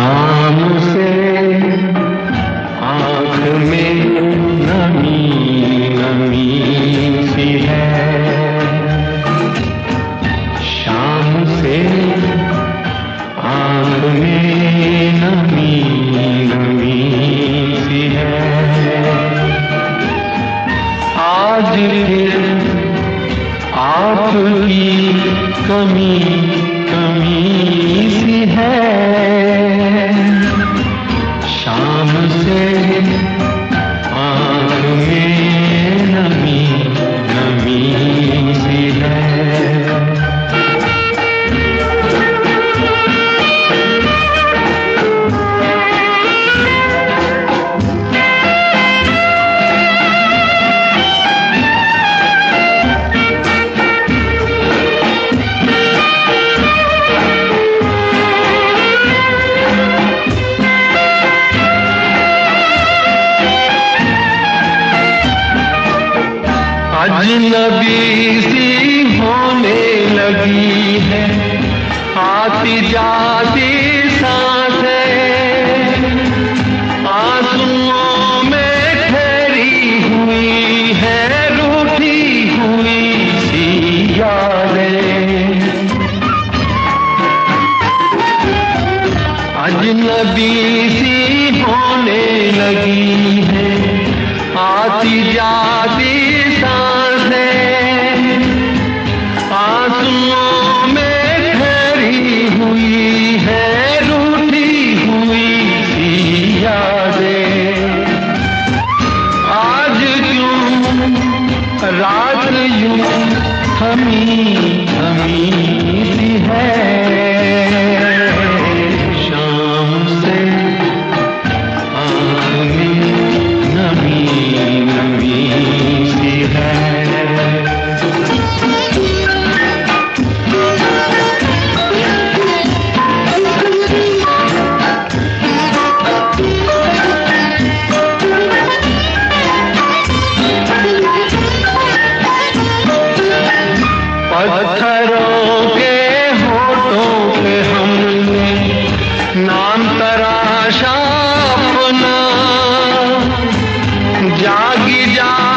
शाम से आँख में नमी नमी सी है। शाम से आँख में नमी नमी सी है। आज फिर आपकी कमी शाम अजनबी सी होने लगी है। आती जाती साँसें आंसुओं में ठहरी हुई है, रूठी हुई सी यादें। अजनबी सी होने लगी है। आती जाती रात यूँ जागी जागी